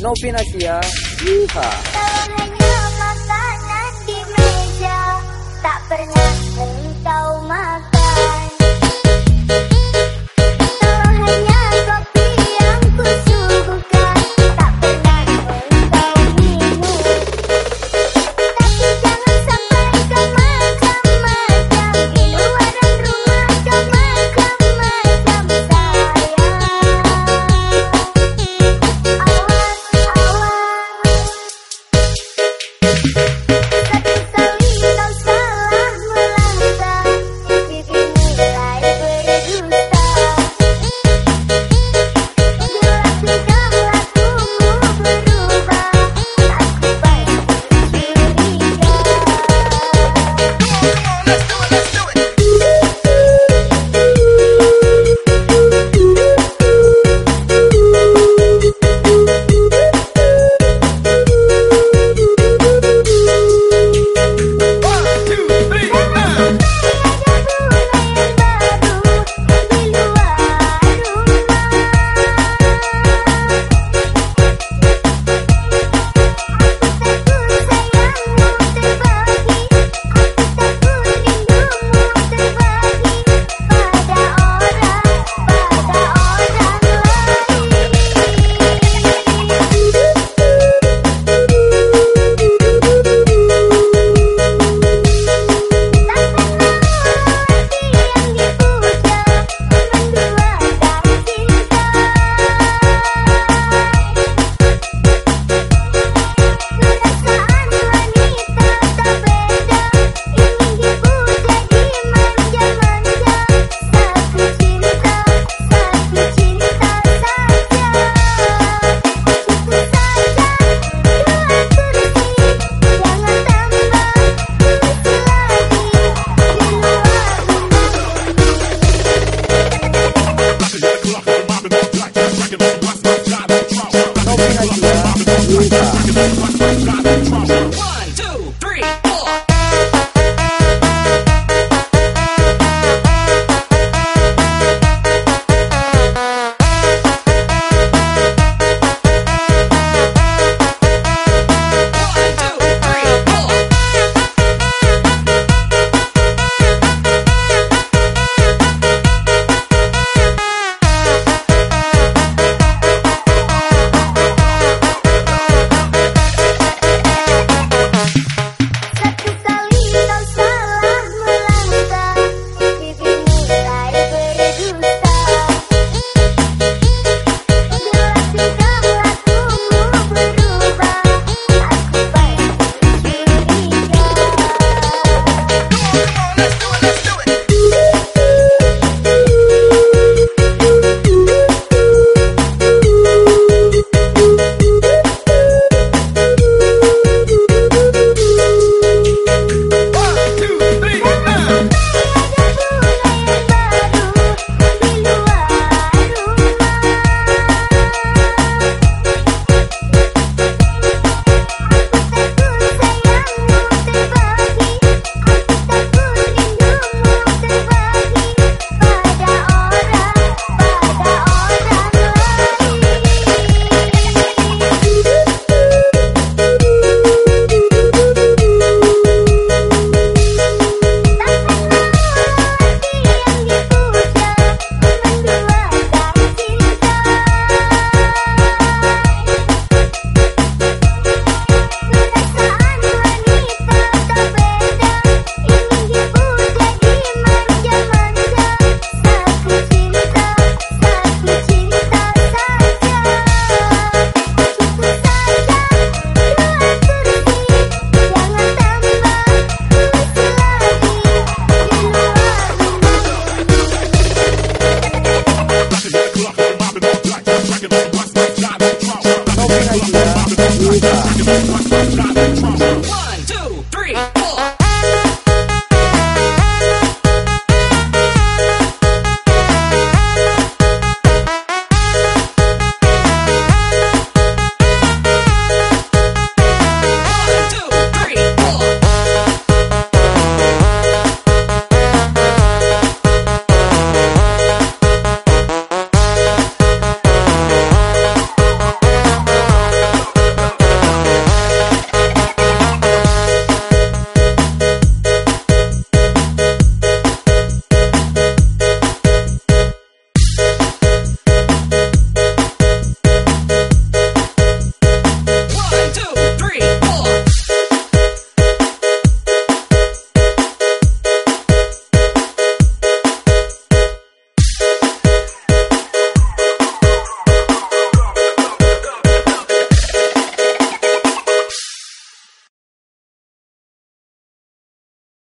No Asia. Iha. my God.